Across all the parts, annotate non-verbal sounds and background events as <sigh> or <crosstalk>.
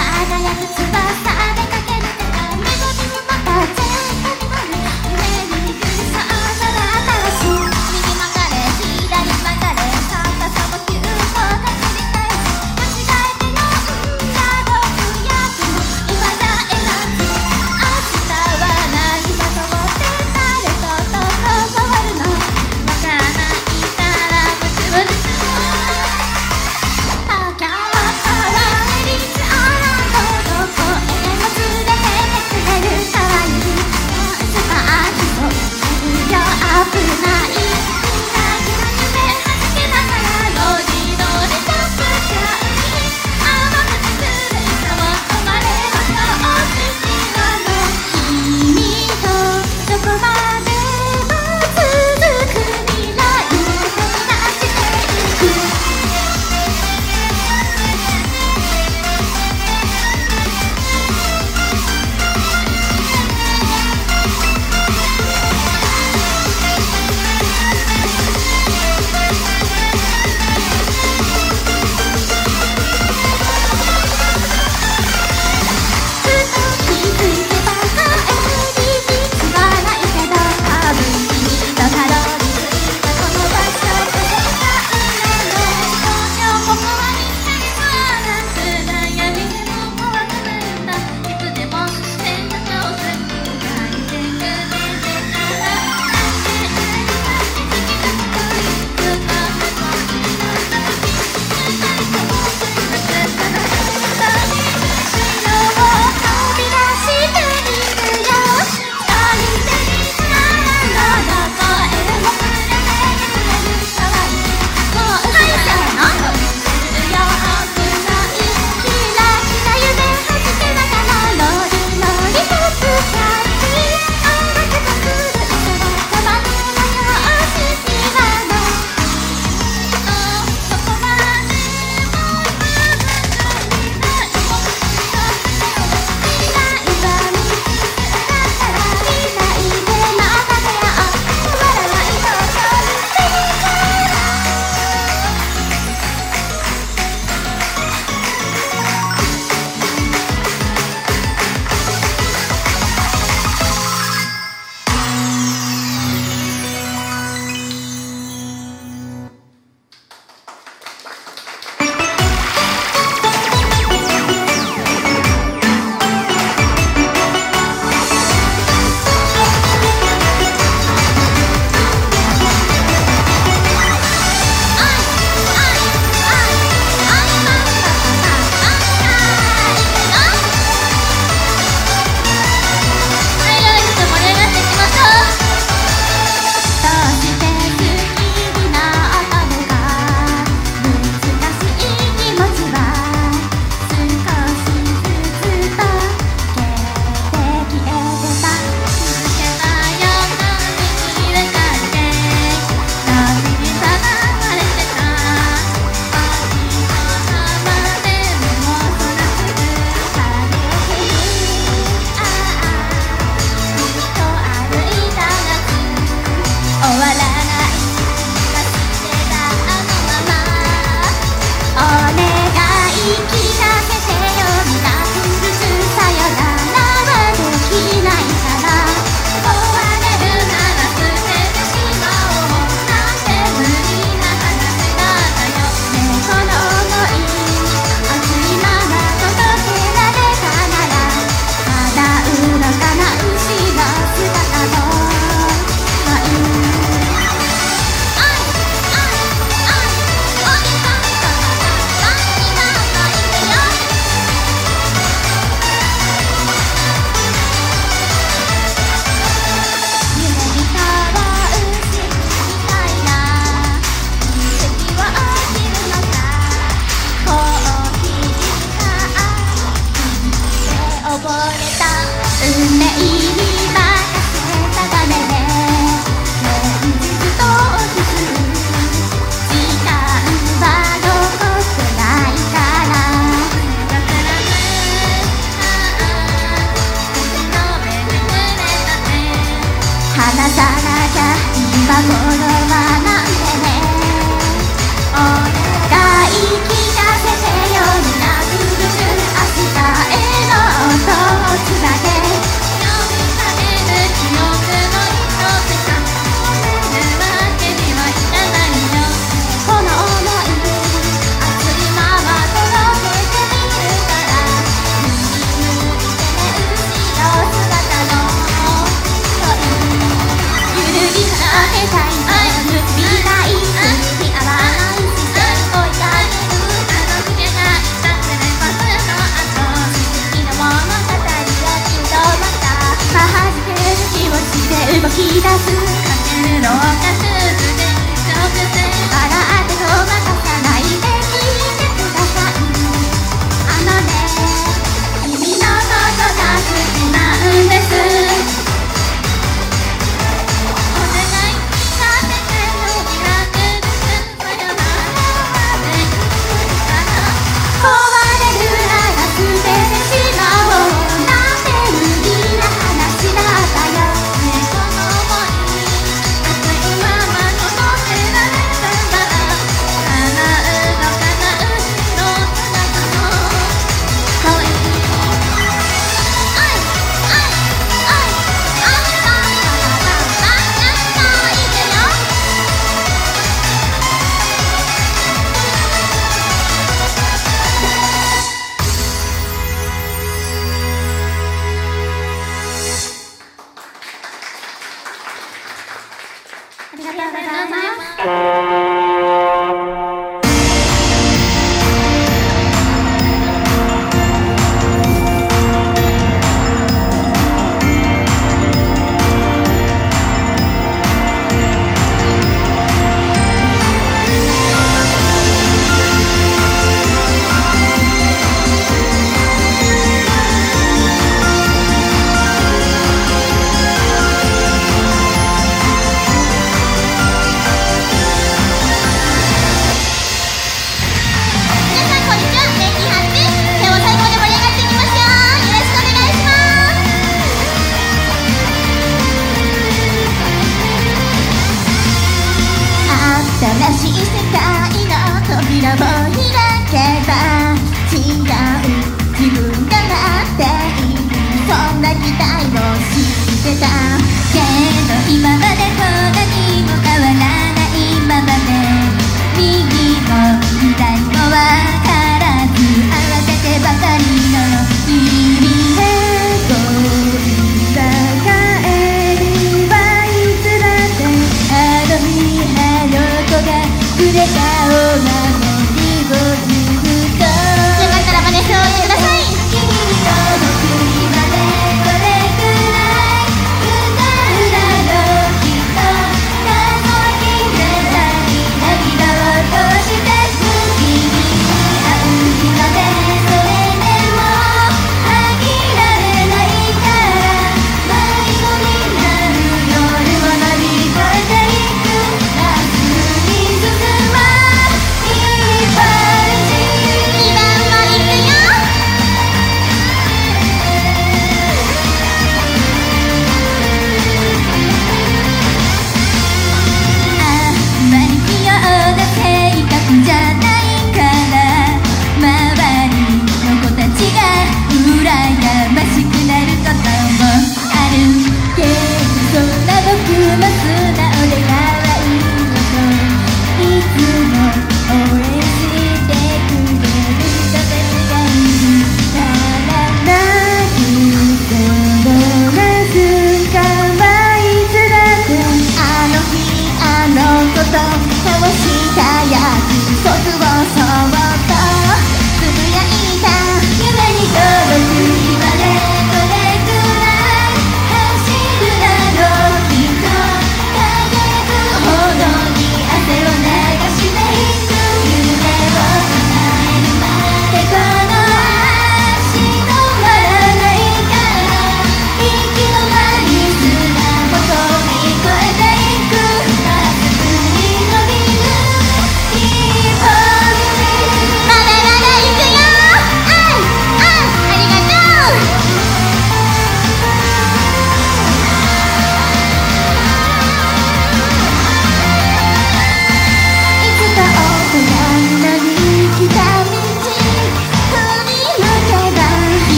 輝く翼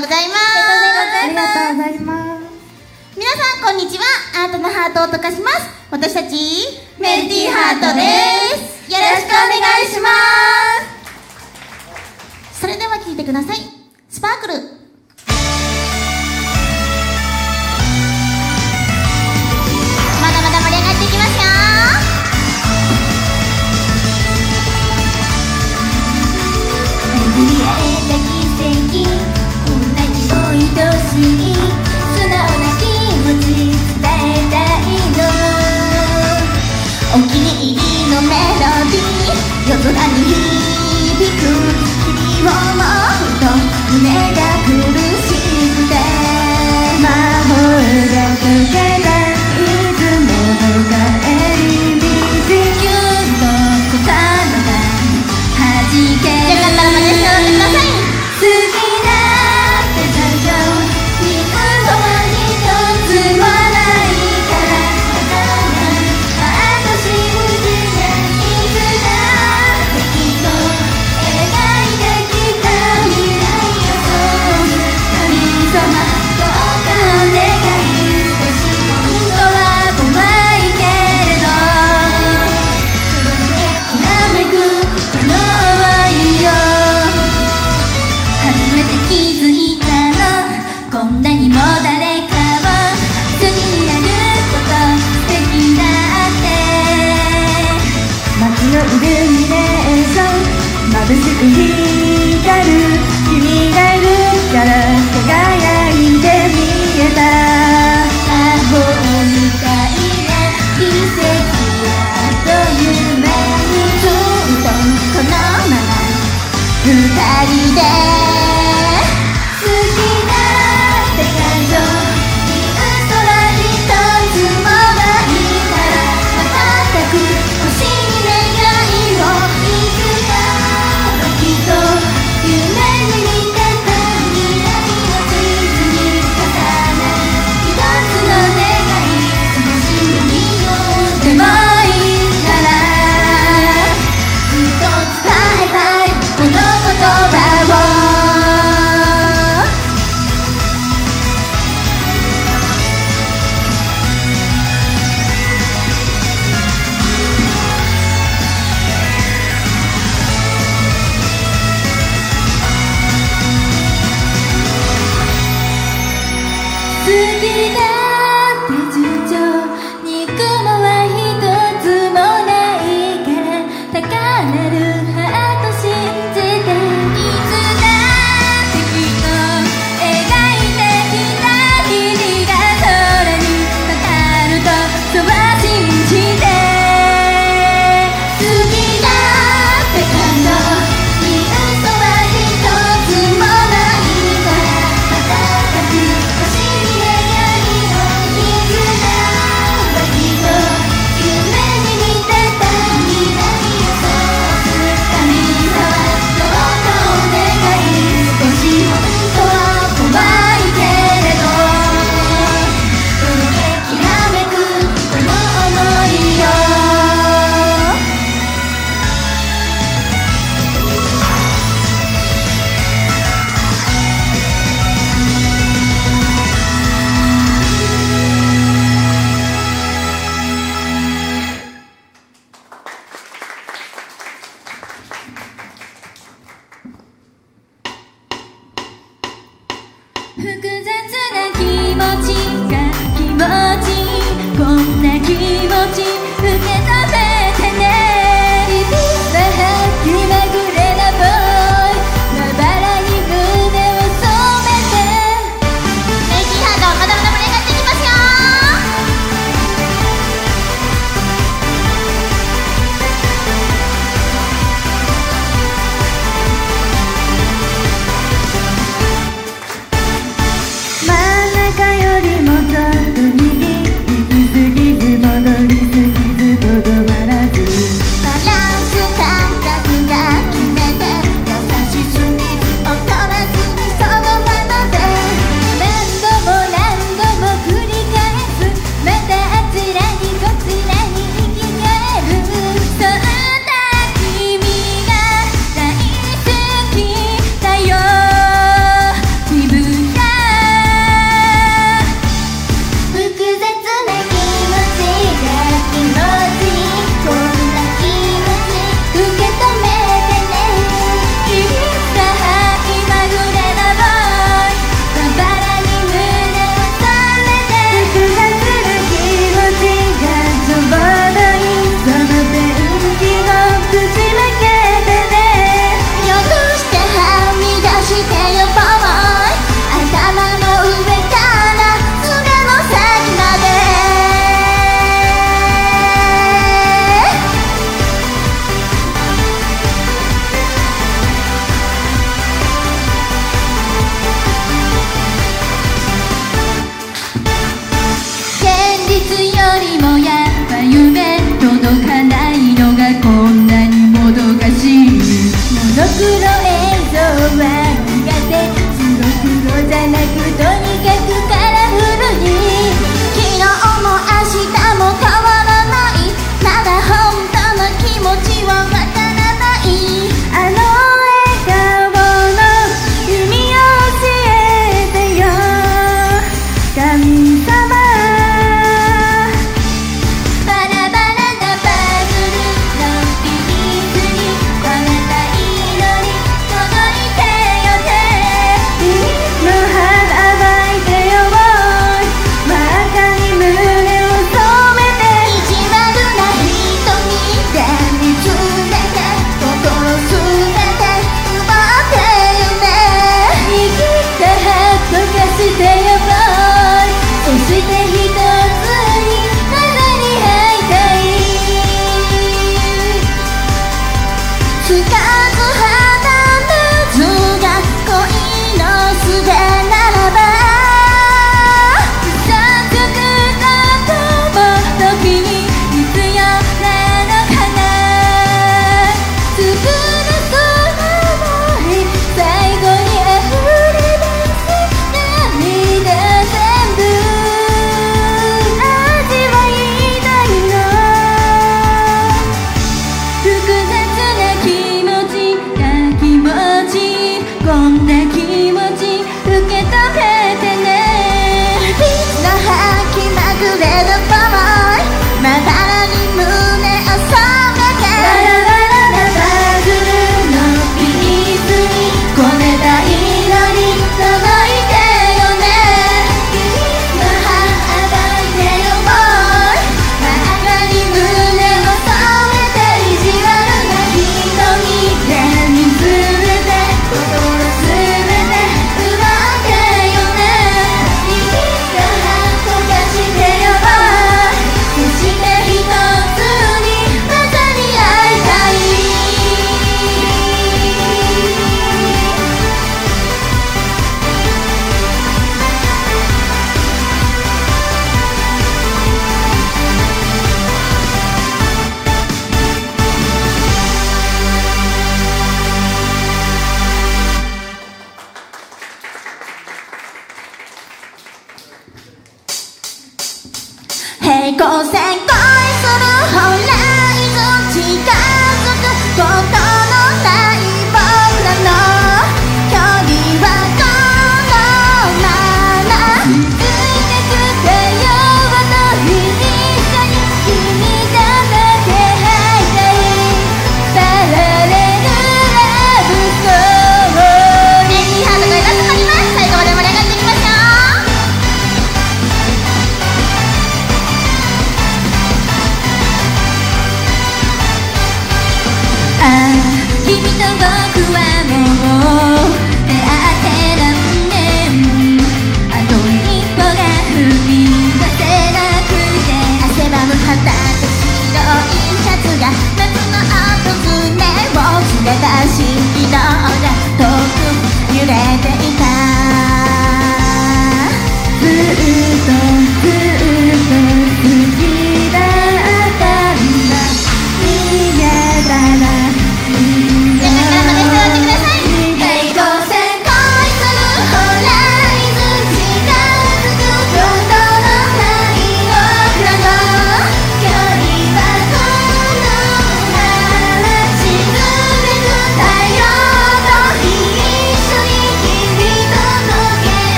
うございますありがとうございます。皆さんこんにちは。アートのハートを溶かします。私たちメンティーハートです。よろしくお願いします。それでは聞いてください。スパークル。空に響く君を思うと胸が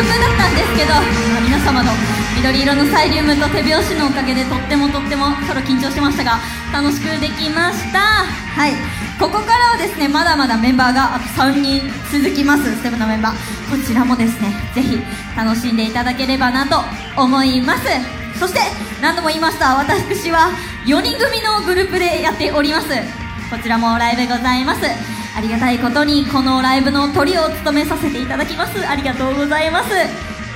ですけど、まあ皆様の緑色のサイリウムと手拍子のおかげでとってもとってもソロ緊張しましたが楽しくできました。はい。ここからはですねまだまだメンバーがあと3人続きますステムのメンバー。こちらもですねぜひ楽しんでいただければなと思います。そして何度も言いました私は4人組のグループでやっております。こちらもライブございますありがたいことにこのライブのトリを務めさせていただきます。ありがとうございます。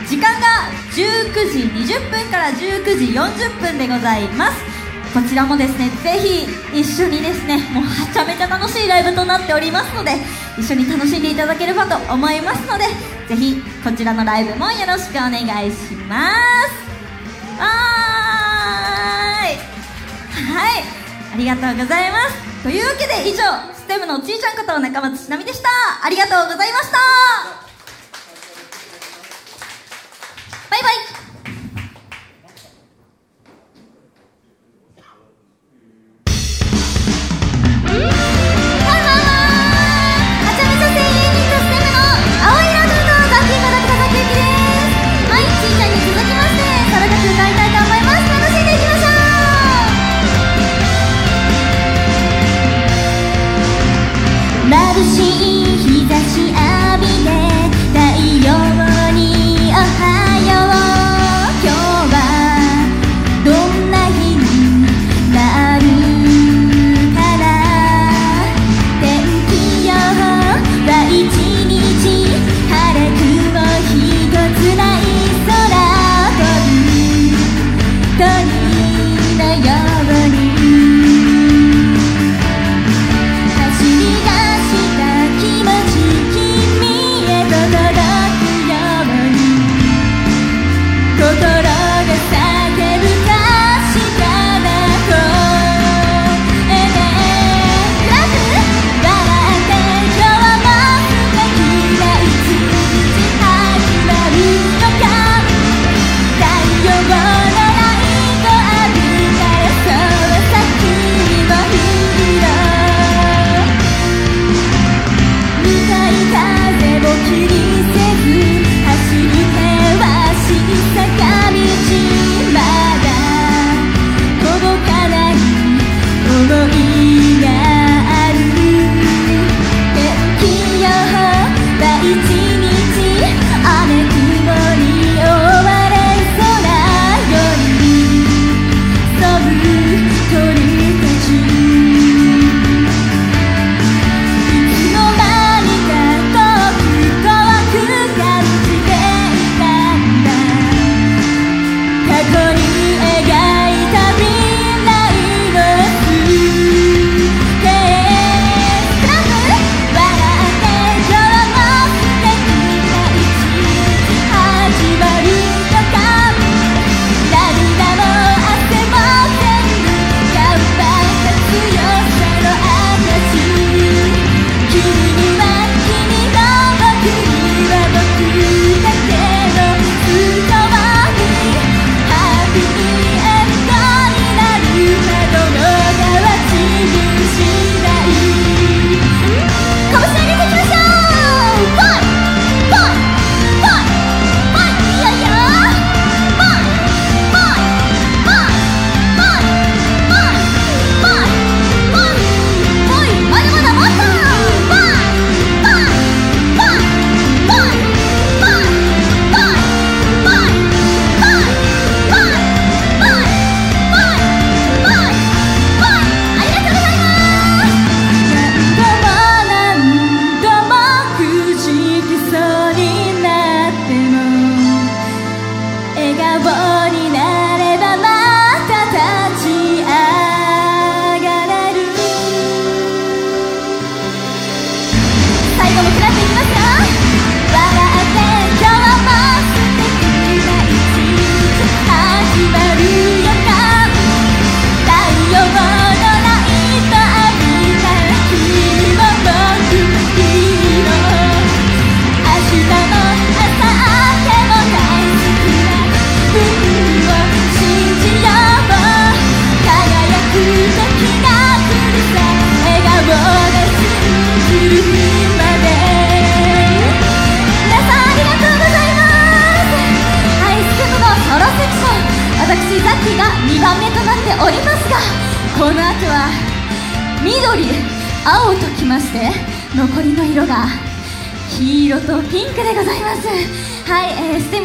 時間が19時20分から19時40分でございます。こちらもですねぜひ一緒にですねもうはちゃめちゃ楽しいライブとなっておりますので一緒に楽しんでいただければと思いますのでぜひこちらのライブもよろしくお願いします。はーい。はい。ありがとうございます。というわけで以上ステムのちーちゃんこと中松しなみでした。ありがとうございました。バイバイ。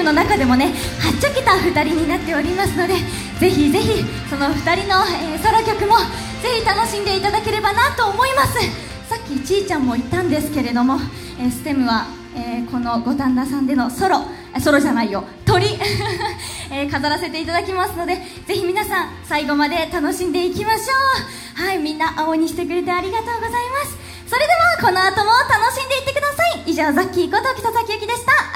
の中でもねはっちゃけた2人になっておりますのでぜひぜひその2人の、えー、ソロ曲もぜひ楽しんでいただければなと思います。さっきちいちゃんも言ったんですけれども、えー、ステムは、えー、この五反田さんでのソロソロじゃないよ鳥、<laughs> えー、飾らせていただきますのでぜひ皆さん最後まで楽しんでいきましょう。はいみんな青にしてくれてありがとうございます。それではこの後も楽しんでいってください。以上ザッキーこと北崎ゆきでした。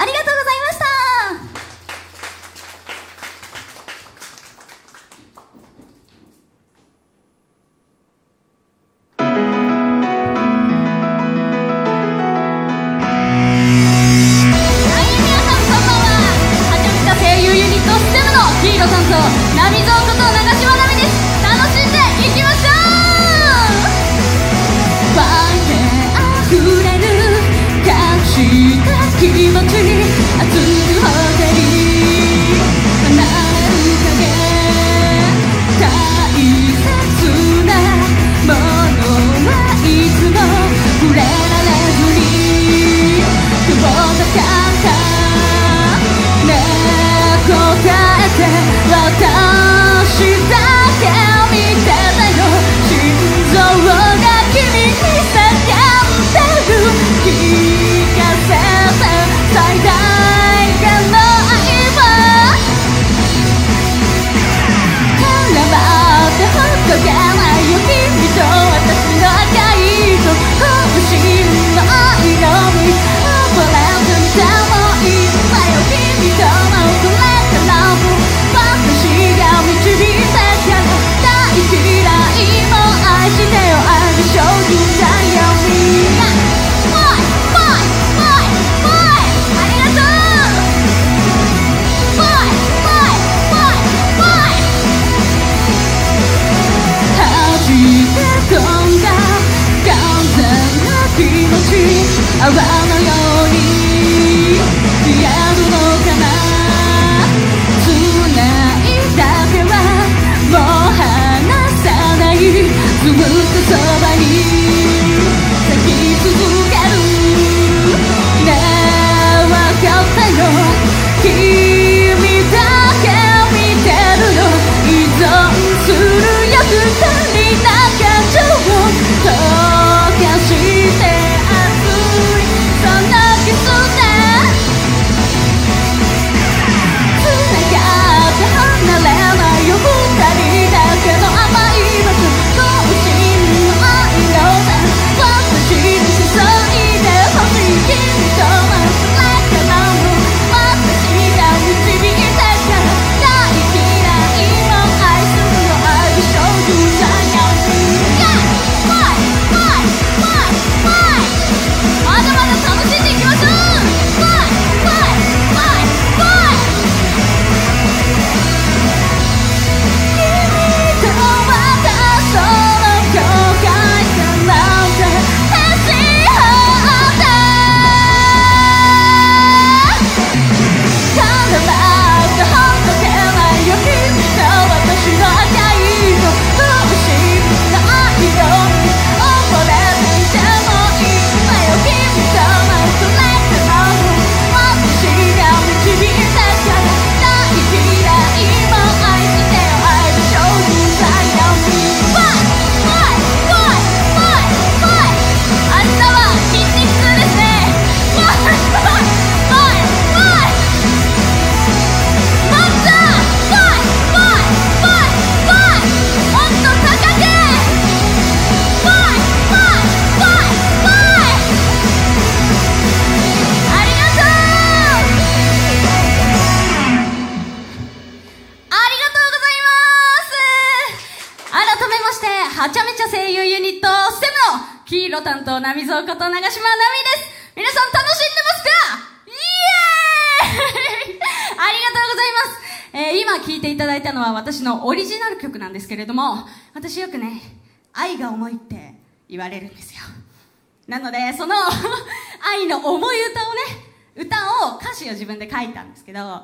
いたんですけど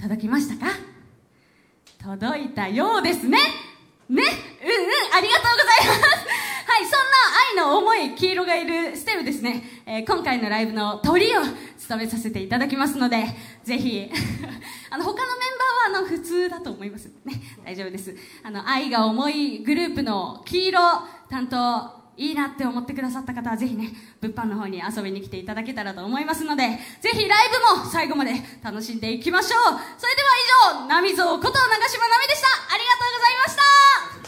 届きましたか？届いたようですね。ね？うんうん。ありがとうございます。はいそんな愛の重い黄色がいるステルですね、えー、今回のライブのトリを務めさせていただきますのでぜひ <laughs> あの他のメンバーはあの普通だと思いますね。大丈夫です。あの愛が重いグループの黄色担当いいなって思ってくださった方はぜひね物販の方に遊びに来ていただけたらと思いますのでぜひライブも最後まで楽しんでいきましょう。それでは以上「波蔵こと長嶋奈美」でした。ありがとうございました。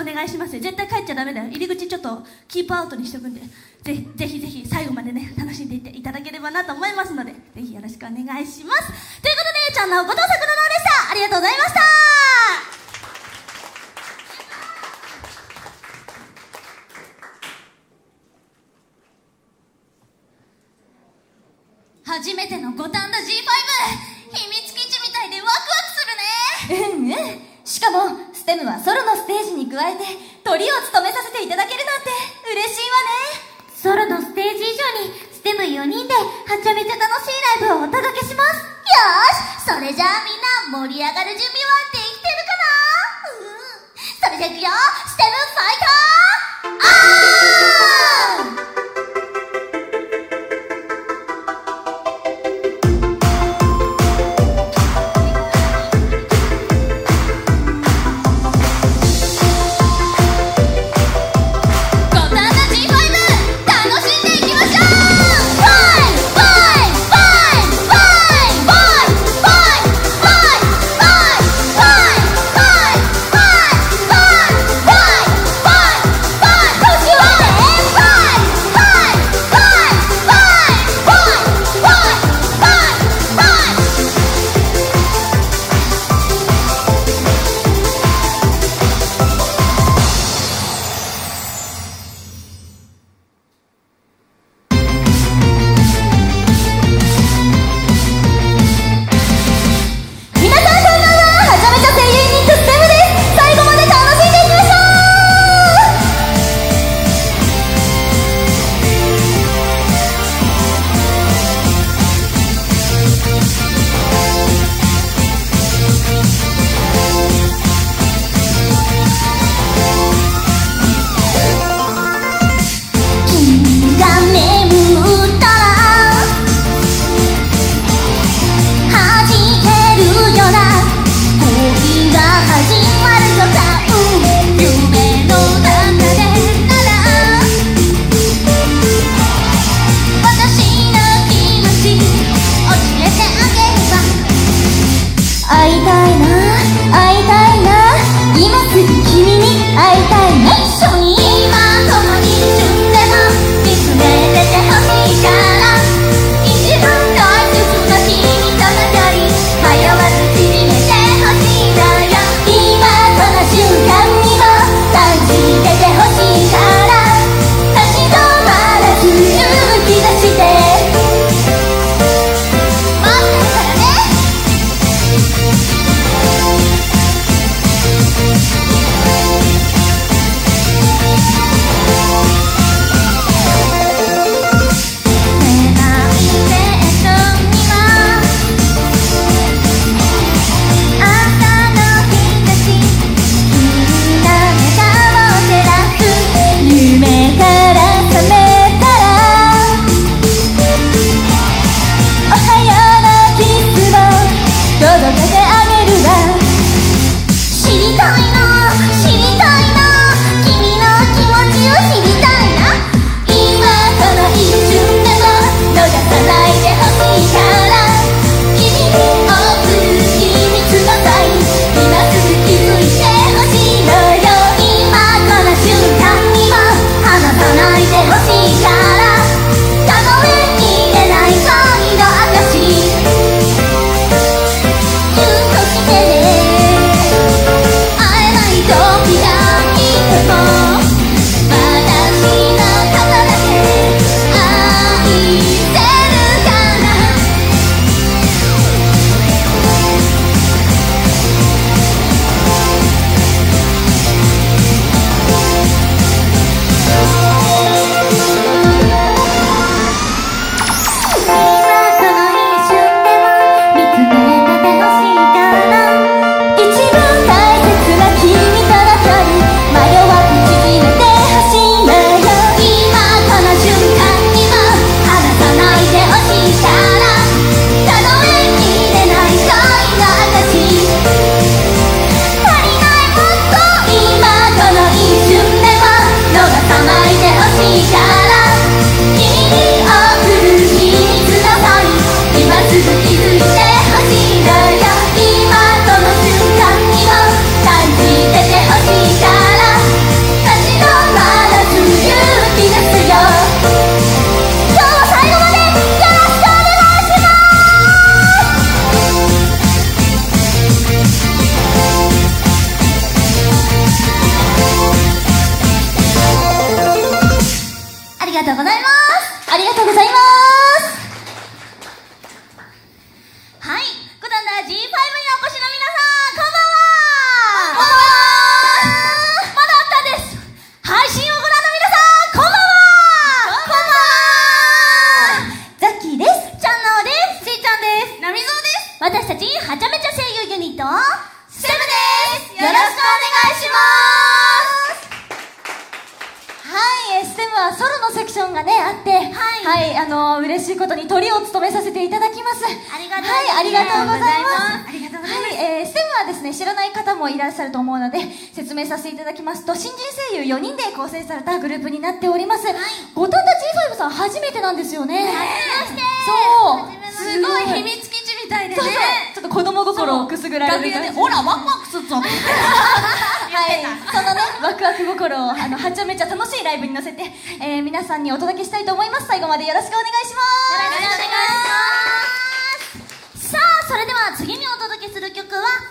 お願いします絶対帰っちゃダメだよ。入り口ちょっとキープアウトにしておくんで。ぜひぜひぜひ最後までね楽しんでいっていただければなと思います。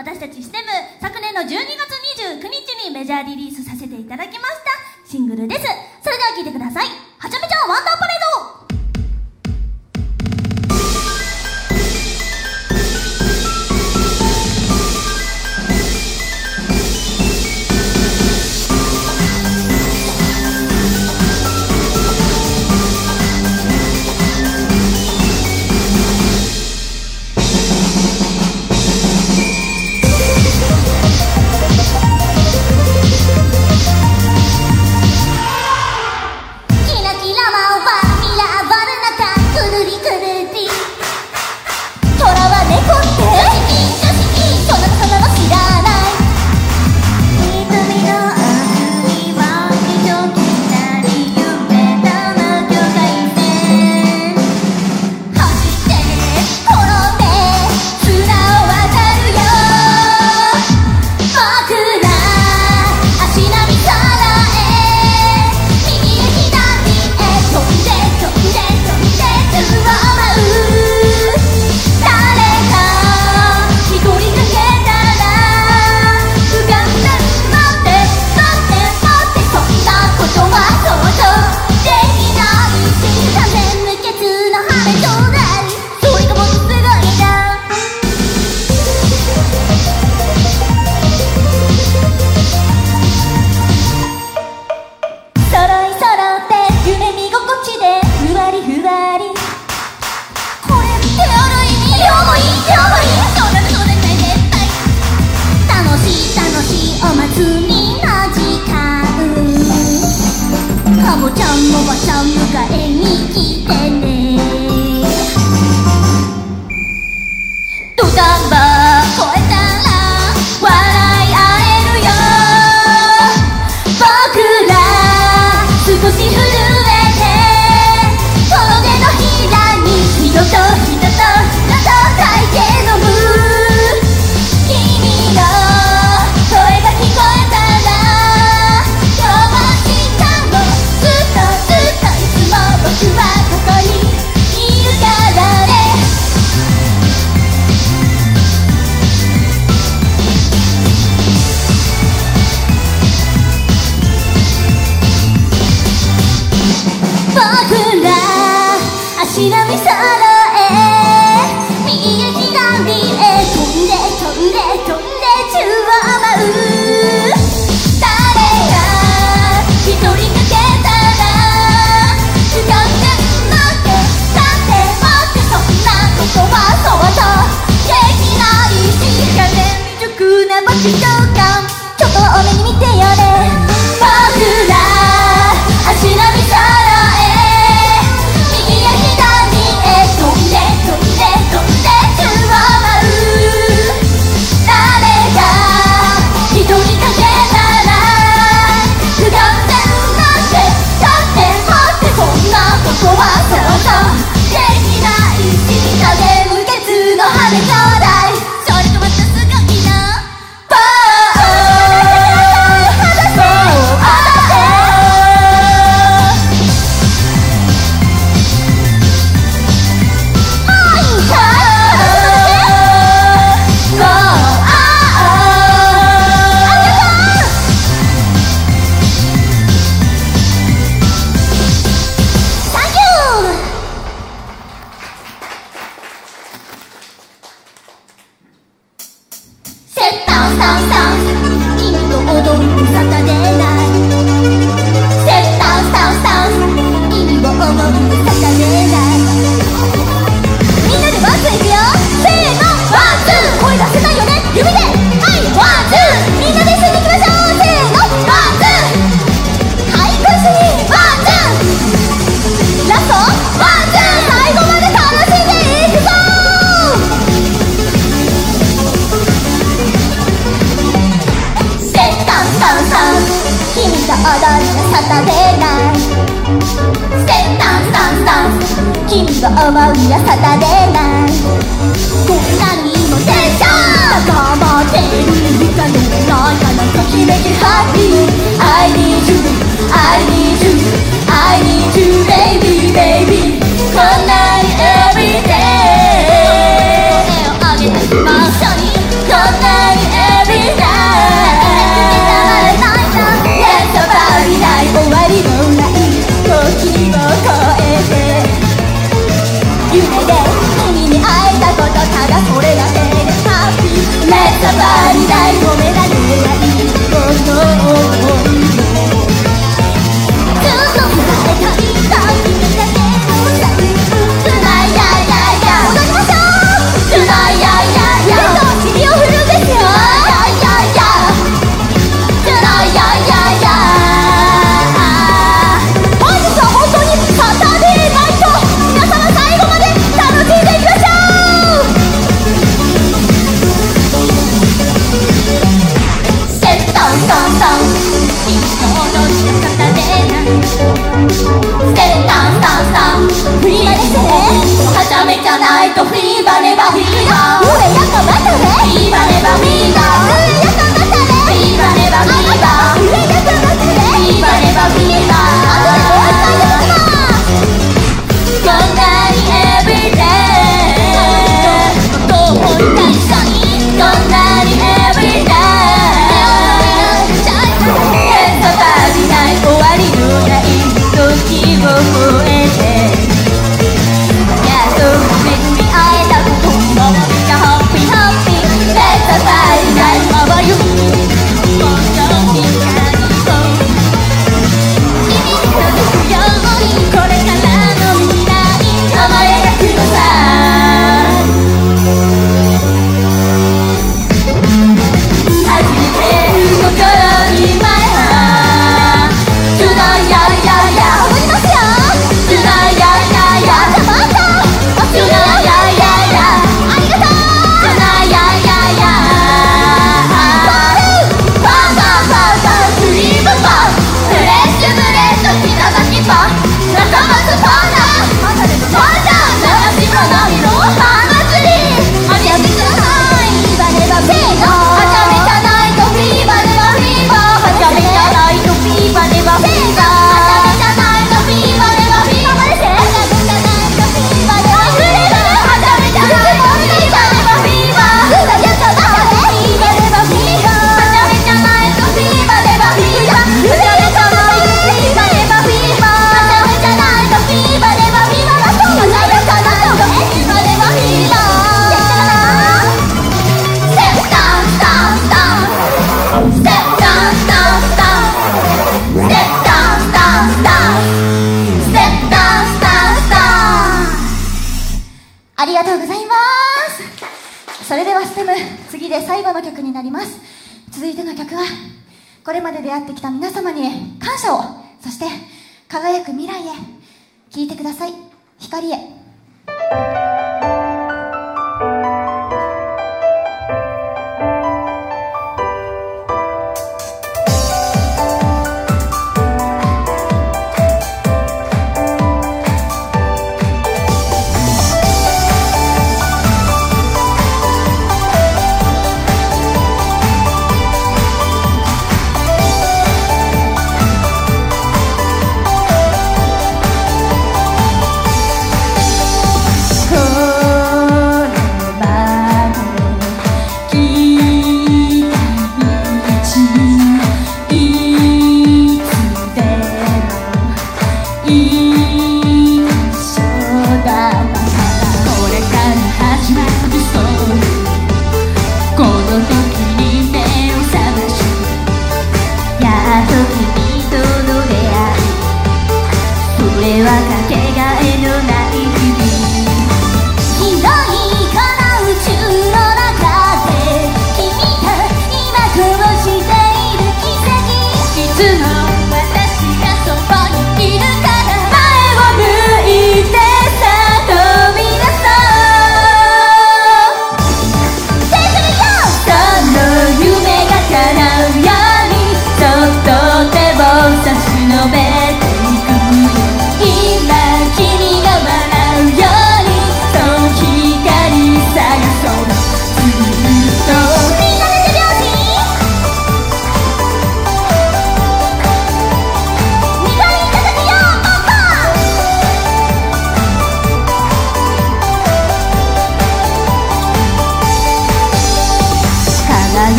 私たちシステム昨年の12月29日にメジャーリリースさせていただきました。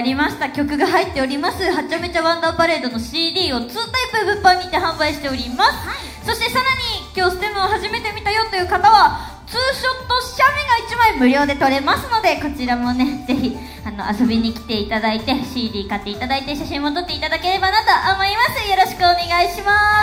りました。曲が入っております。はちゃめちゃワンダーパレードの CD を2タイプ物販にて販売しております、はい、そしてさらに今日ステムを初めて見たよという方はツーショット写メが1枚無料で撮れますのでこちらもねぜひあの遊びに来ていただいて CD 買っていただいて写真も撮っていただければなと思います。よろしくお願いします。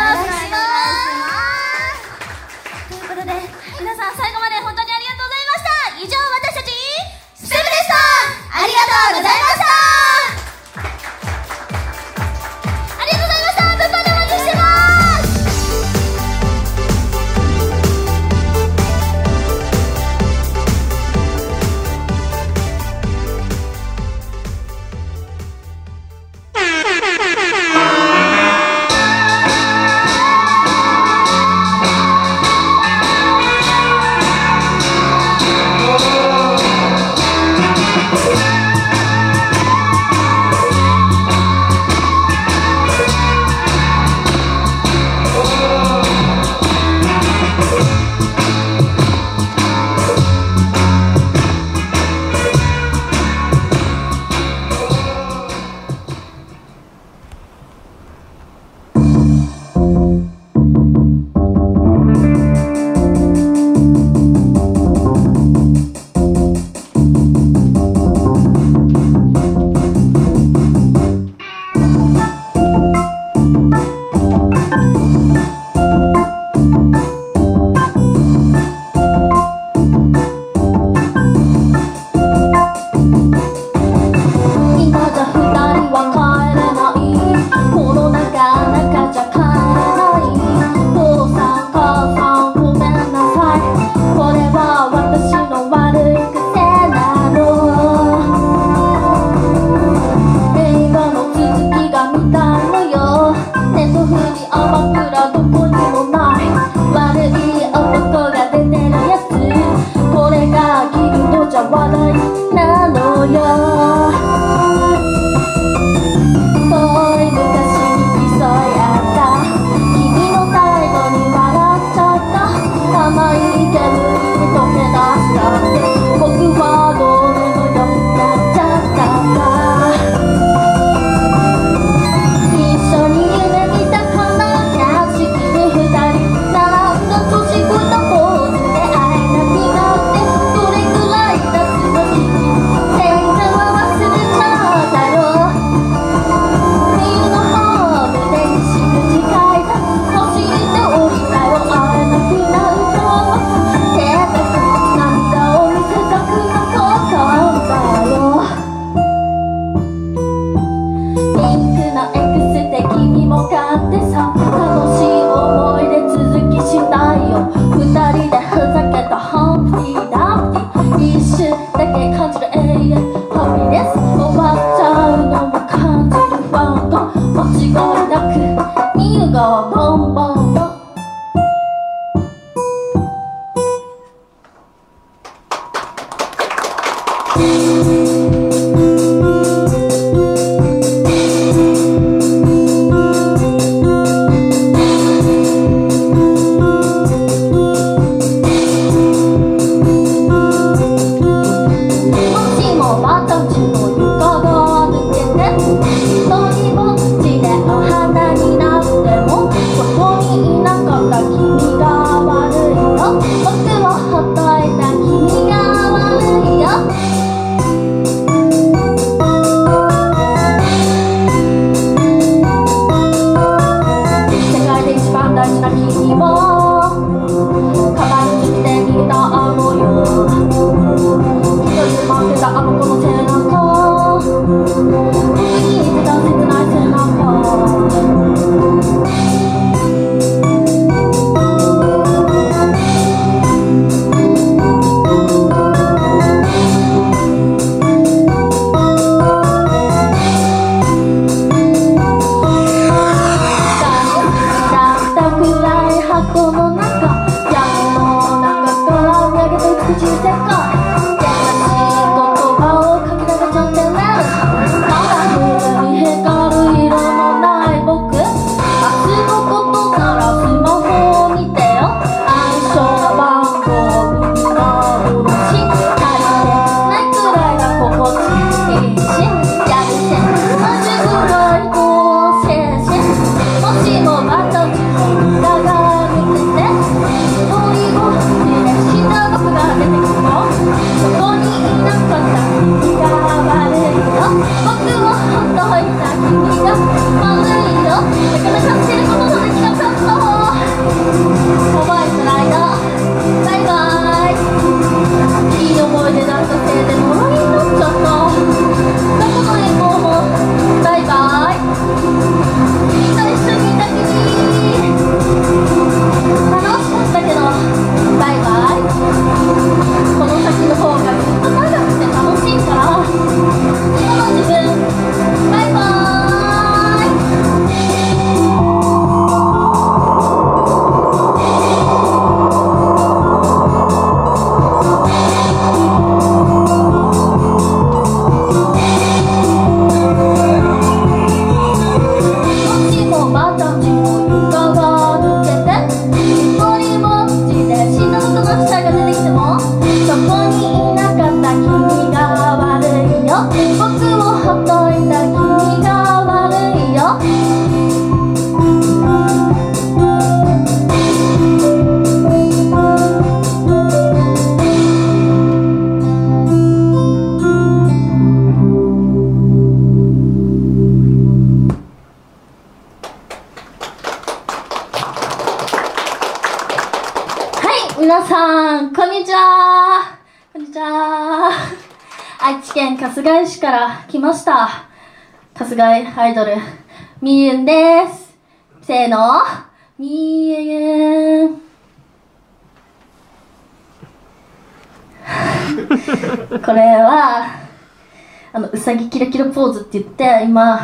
ポーズって言って、今、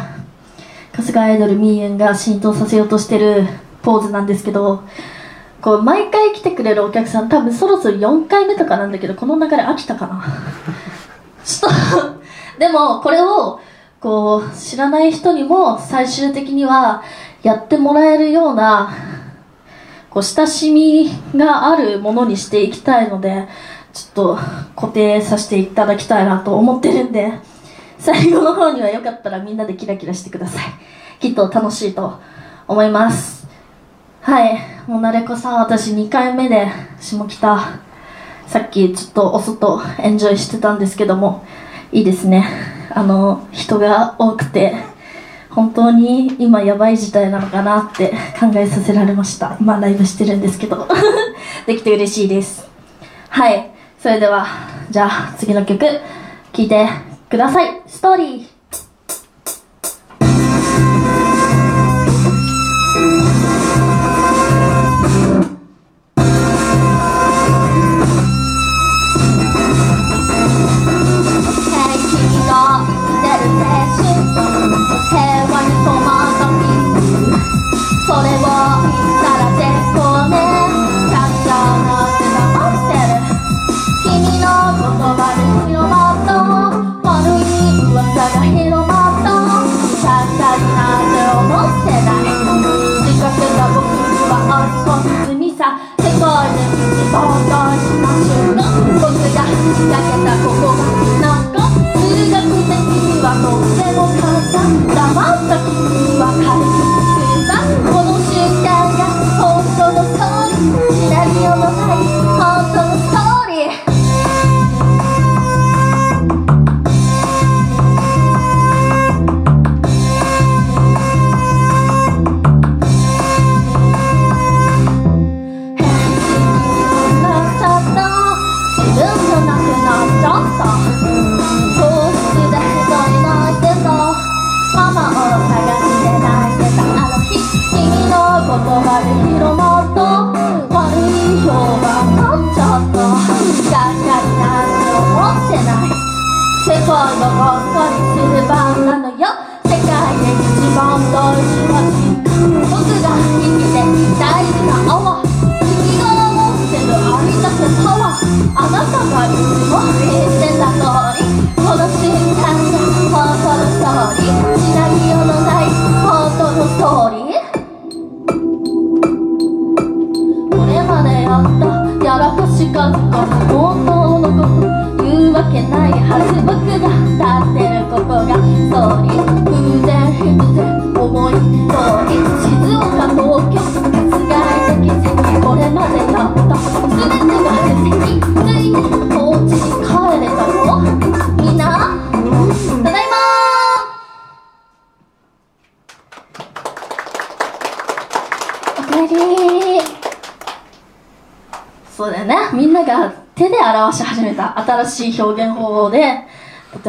春日アイドルみゆんが浸透させようとしてるポーズなんですけど、こう毎回来てくれるお客さん多分そろそろ4回目とかなんだけどこの流れ飽きたかな。ちょっとでもこれをこう知らない人にも最終的にはやってもらえるようなこう親しみがあるものにしていきたいのでちょっと固定させていただきたいなと思ってるんで最後の方にはよかったらみんなでキラキラしてくださいきっと楽しいと思いますはい、もうなれこさん、私2回目で下北、さっきちょっとお外エンジョイしてたんですけども、いいですね。あの、人が多くて、本当に今やばい事態なのかなって考えさせられました。今ライブしてるんですけど、<laughs> できて嬉しいです。はい、それでは、じゃあ次の曲、聴いてください。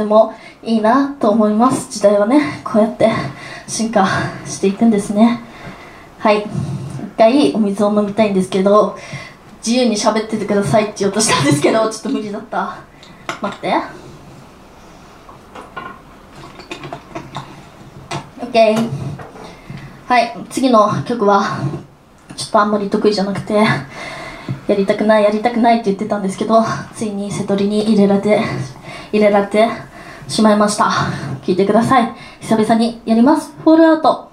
とてもいいなと思います。時代はねこうやって進化していくんですね。はい。一回お水を飲みたいんですけど自由に喋っててくださいって言おうとしたんですけどちょっと無理だった。待って。OK はい。次の曲はちょっとあんまり得意じゃなくてやりたくないやりたくないって言ってたんですけどついに瀬戸りに入れられて入れられてしまいました。聞いてください。久々にやります。フォールアウト。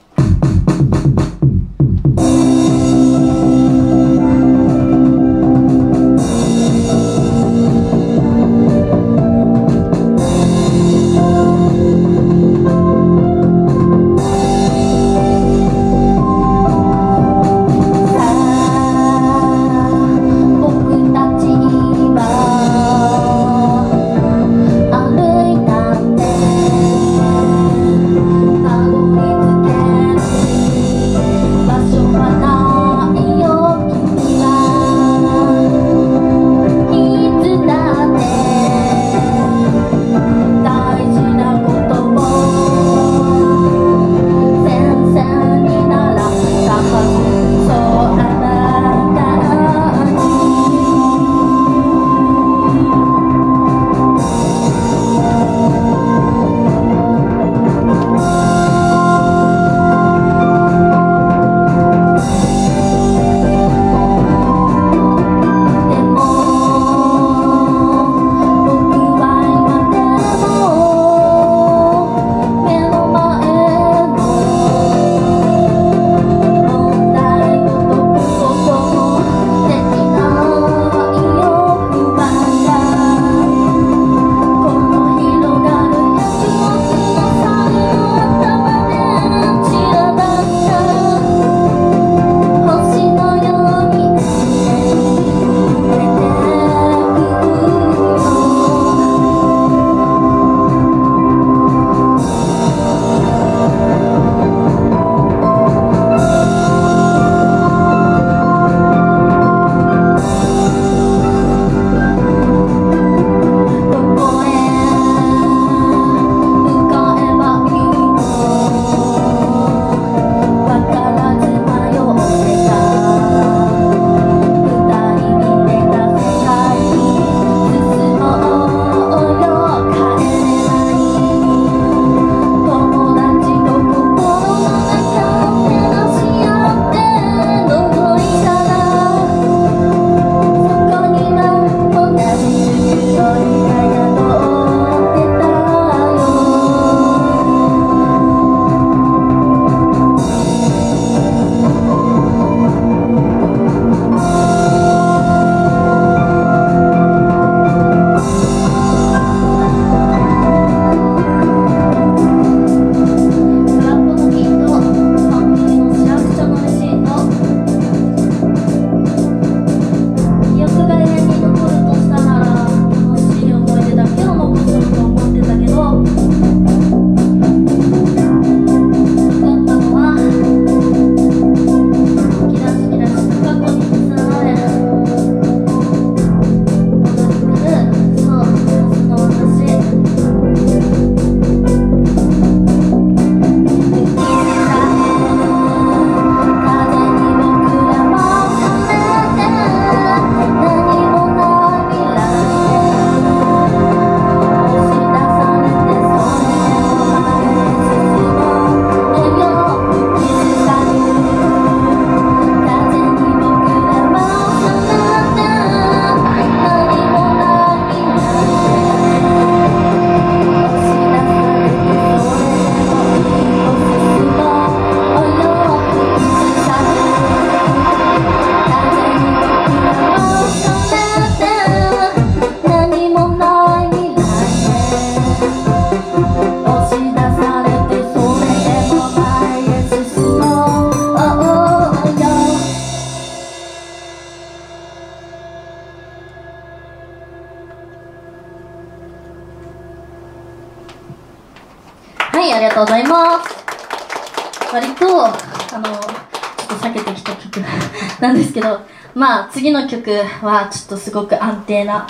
次の曲はちょっとすごく安定な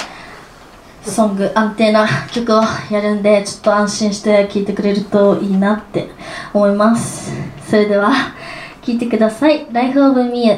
ソング安定な曲をやるんでちょっと安心して聴いてくれるといいなって思います。それでは聴いてください「Life of Me」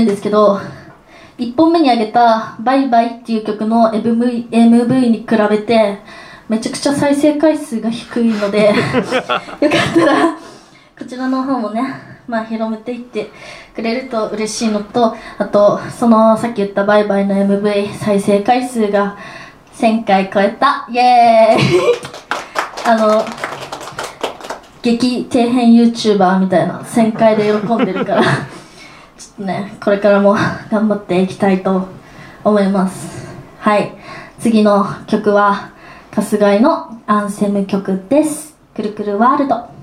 るんですけど、1本目にあげた「バイバイ」っていう曲の MV, MV に比べてめちゃくちゃ再生回数が低いので <laughs> よかったらこちらの方もね、まあ、広めていってくれると嬉しいのとあとそのさっき言った「バイバイ」の MV 再生回数が1000回超えた。イエーイ。<laughs> あの激底辺 YouTuber みたいな1000回で喜んでるから。ね、これからも <laughs> 頑張っていきたいと思います。はい。次の曲は、春日井のアンセム曲です。くるくるワールド。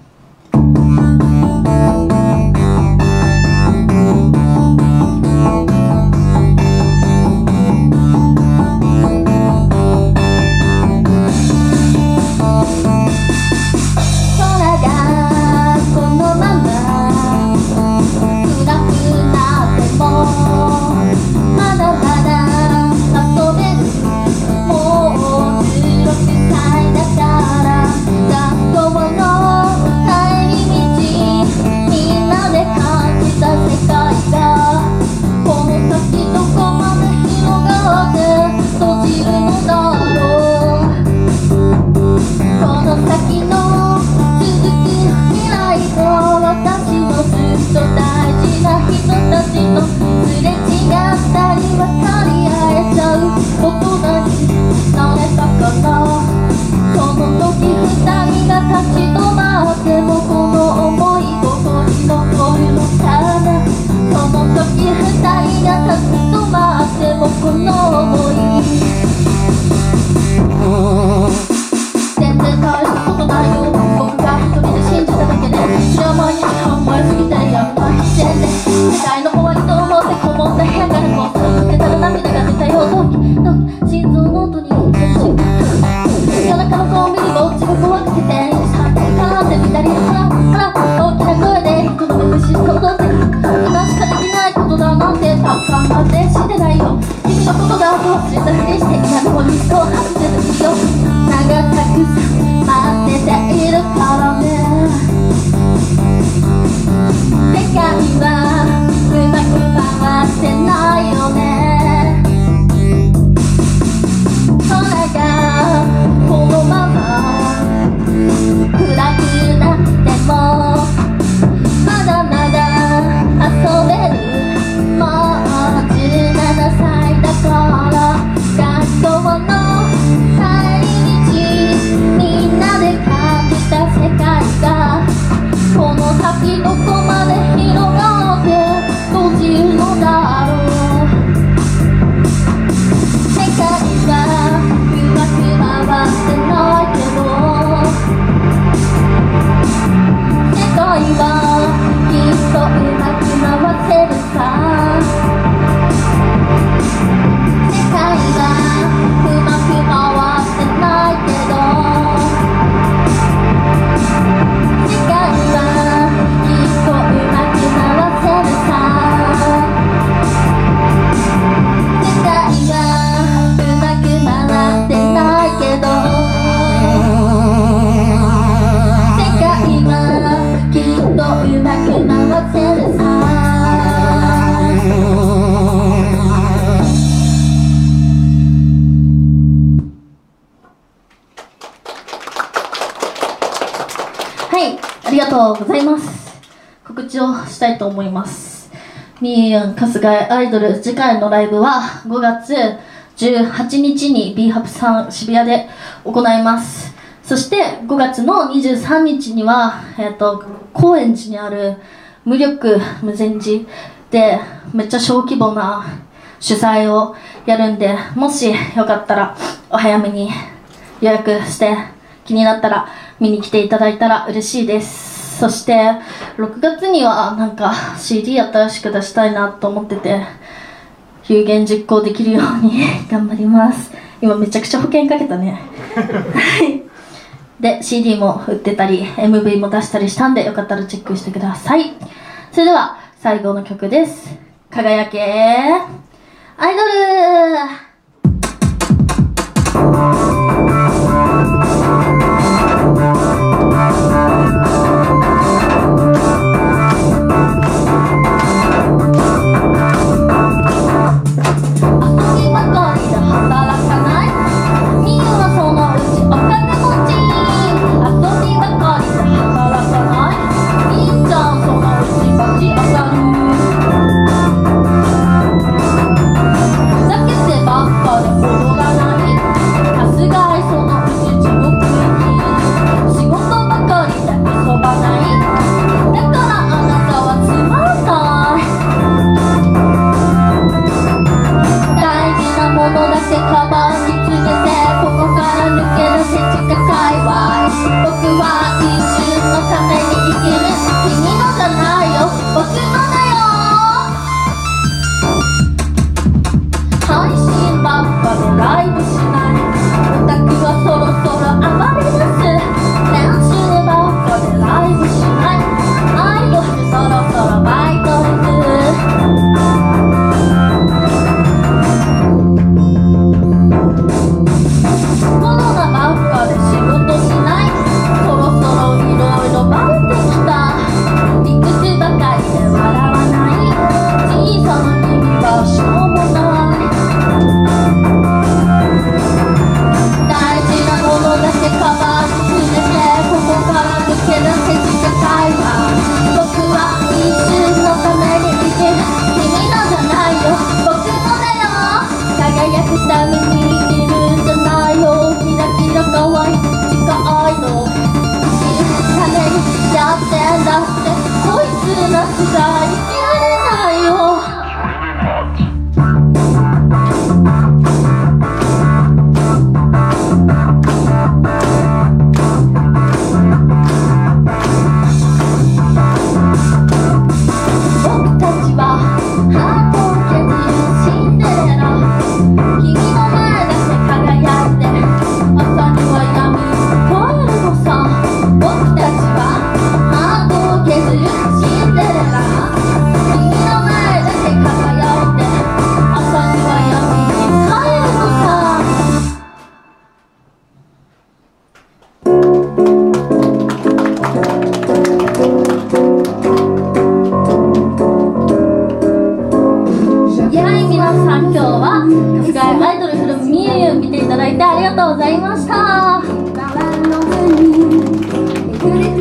ユン春日井アイドル次回のライブは5月18日に b ハプさん渋谷で行います。そして5月の23日には、えっと高円寺にある無力無前寺でめっちゃ小規模な主催をやるんでもしよかったらお早めに予約して気になったら見に来ていただいたら嬉しいです。そして6月にはなんか CD 新しく出したいなと思ってて有言実行できるように <laughs> 頑張ります。今めちゃくちゃ保険かけたね。はい。で CD も売ってたり MV も出したりしたんでよかったらチェックしてください。それでは最後の曲です。輝けアイドル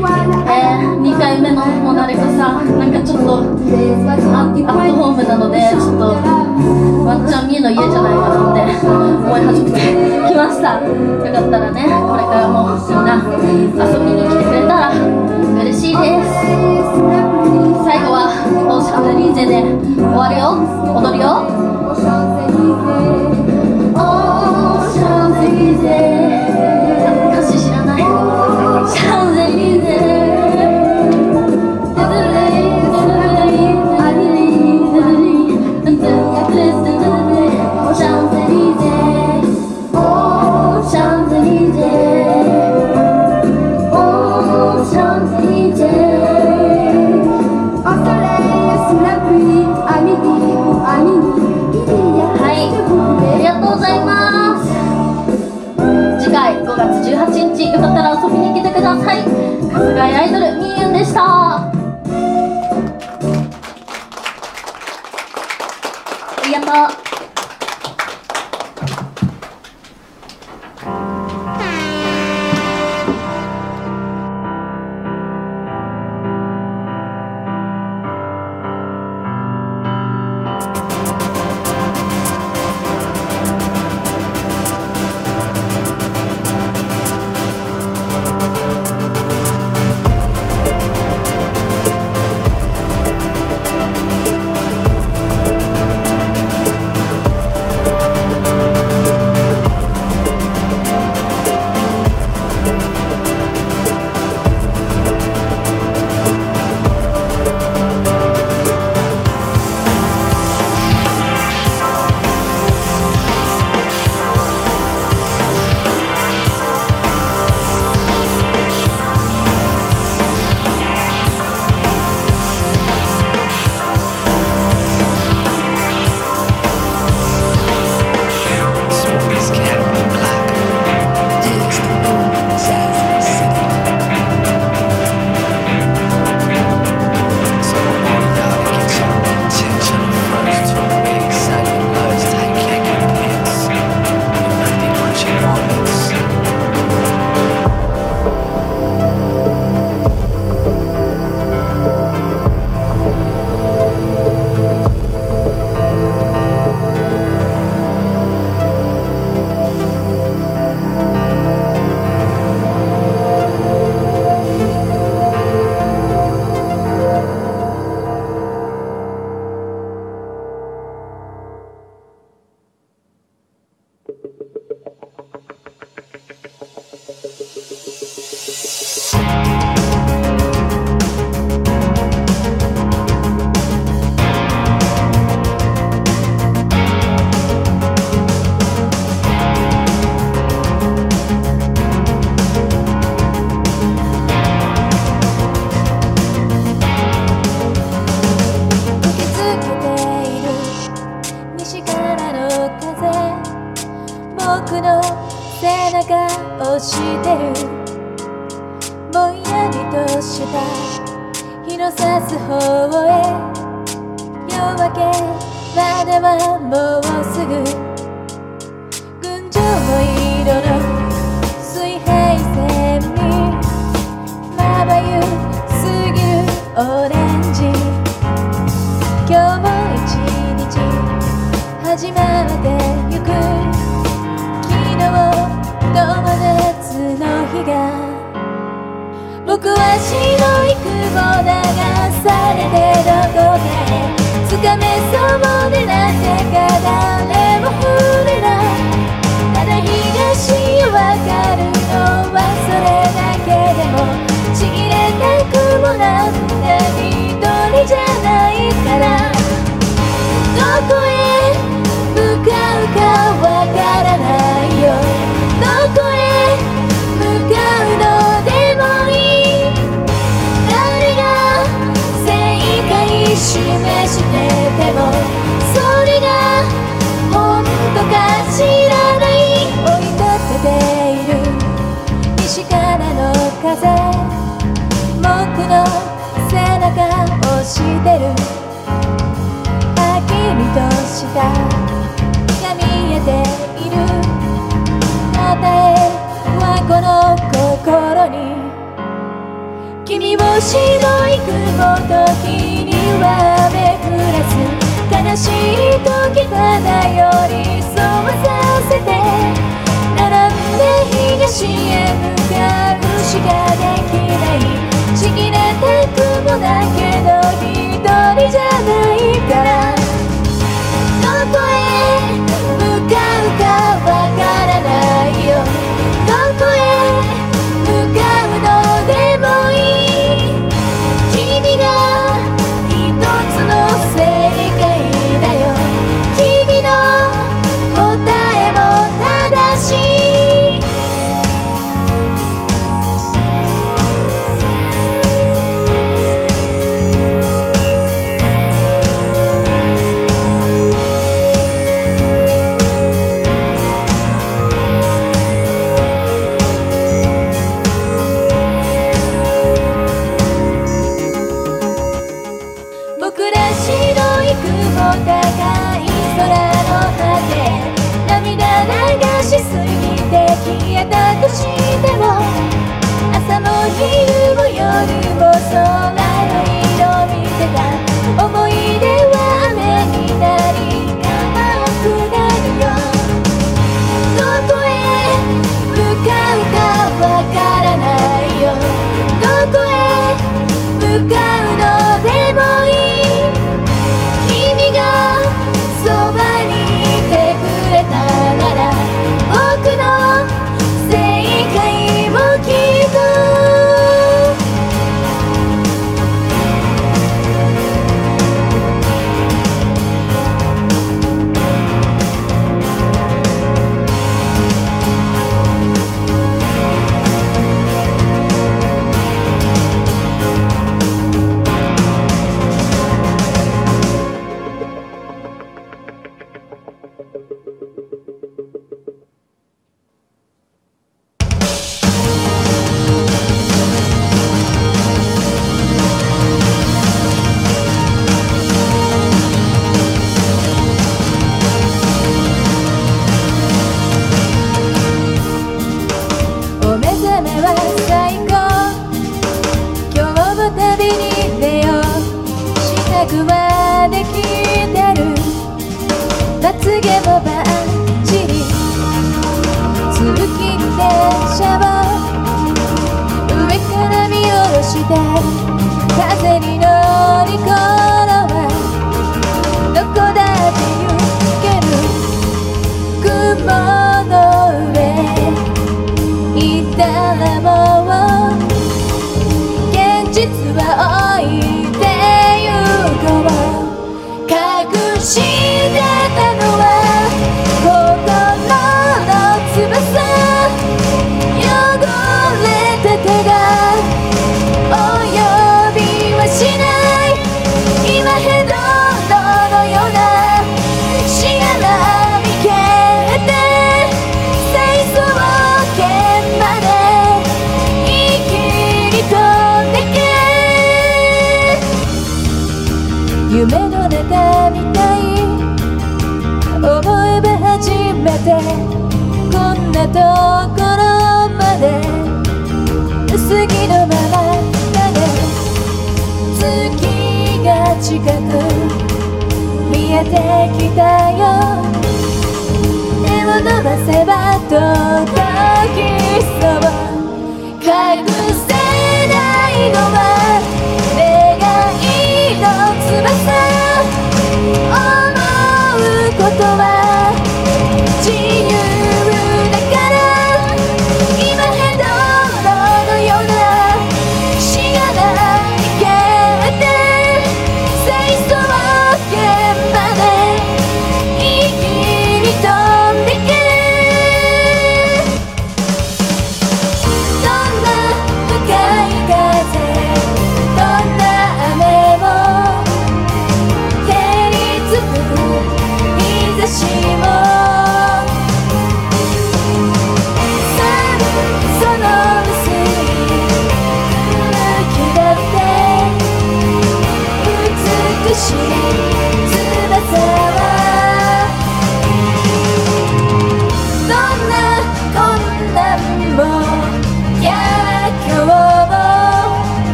えー、2回目のモナレコさん。なんかちょっとアットホームなのでちょっとワンチャンミーの家じゃないかなって思い始めてきました。よかったらねこれからもみんな遊びに来てくれたら嬉しいです。最後はオーシャンゼリーゼで終わるよ。踊るよ。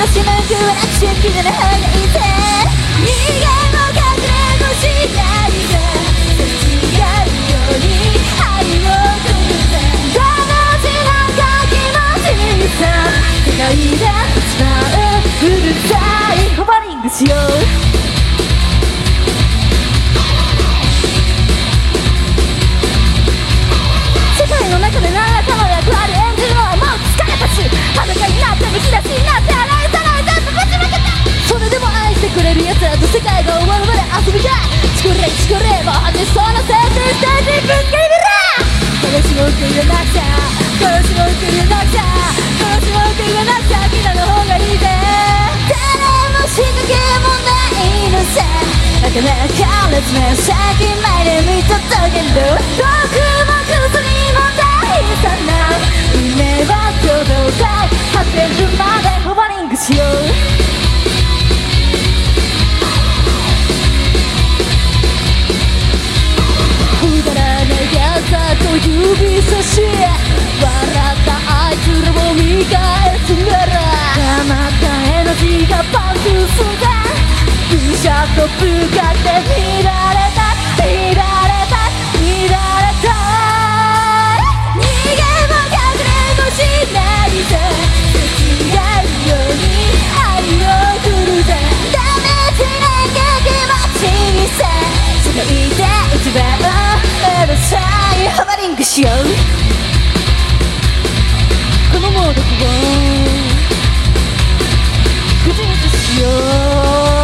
殺し文句はなくちゃ刻る方がいいぜ逃げも隠れもしないですれ違うように愛をくるぜ同時な気持ちにさ世界で伝ううるさいホバリングしよ。う世界の中で何らかの役割演じるのはもう疲れたし裸になってむき出しなる奴らと世界が終わるまで遊びたい作れ作れもう外しそうな設定ステージにぶつけるら殺し文句言わなくちゃ殺し文句言わなくちゃ殺し文句言わなくちゃ君らの方がいいぜ誰も仕掛けもないのさなかなか列面先前で見届ける僕も薬も大さない夢は届かい果てるまでホバリングしようやさと指差し笑ったあいつらを見返すなら黙ったエナジーがパンクすんだブシャとぶかって見られたひられた。さいハバリングしよう。このモードを。口にしよう。